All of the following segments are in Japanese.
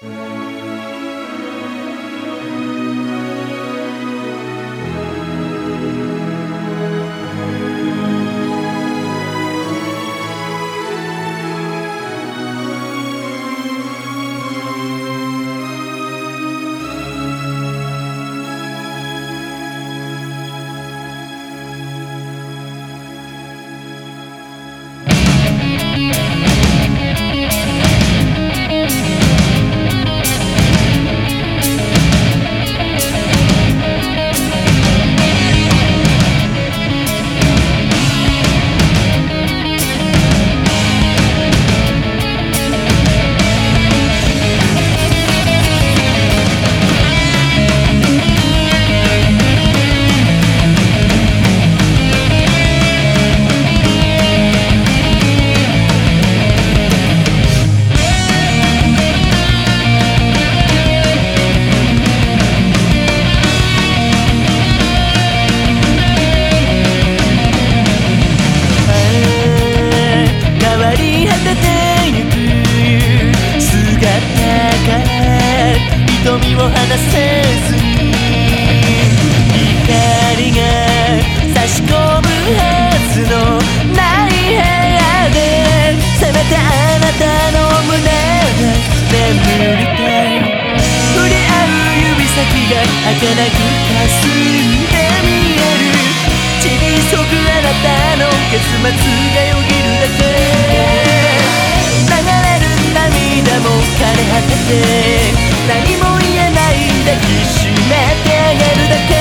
Thank. 儚く霞んで見える血にそぐあなたの結末がよぎるだけ流れる涙も枯れ果てて何も言えない抱きしめてあげるだけ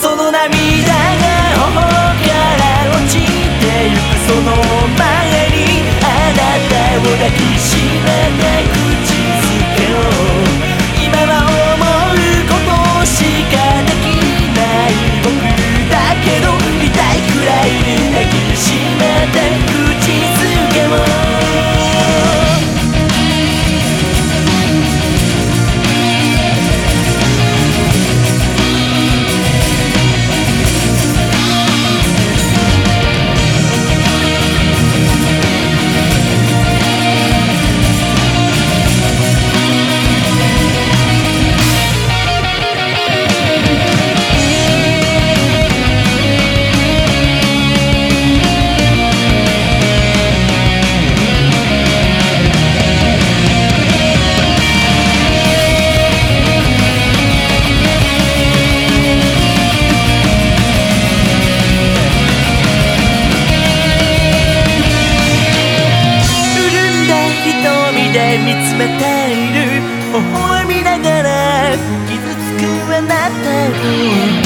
その涙が頬から落ちてゆくその前にあなたを抱きしめて口づ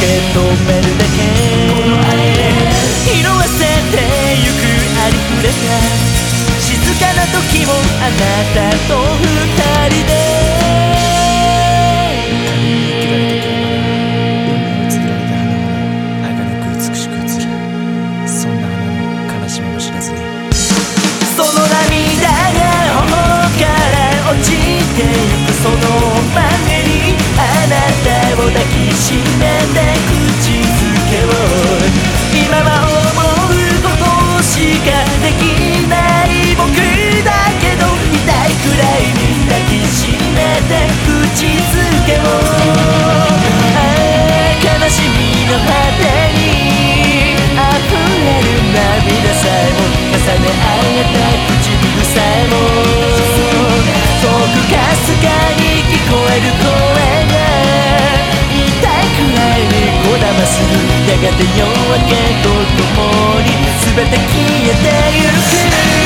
け止めえた唇さえも。遠くかすかに聞こえる声が痛くないにこだまする。やがて夜明けとともに全て消えてゆく。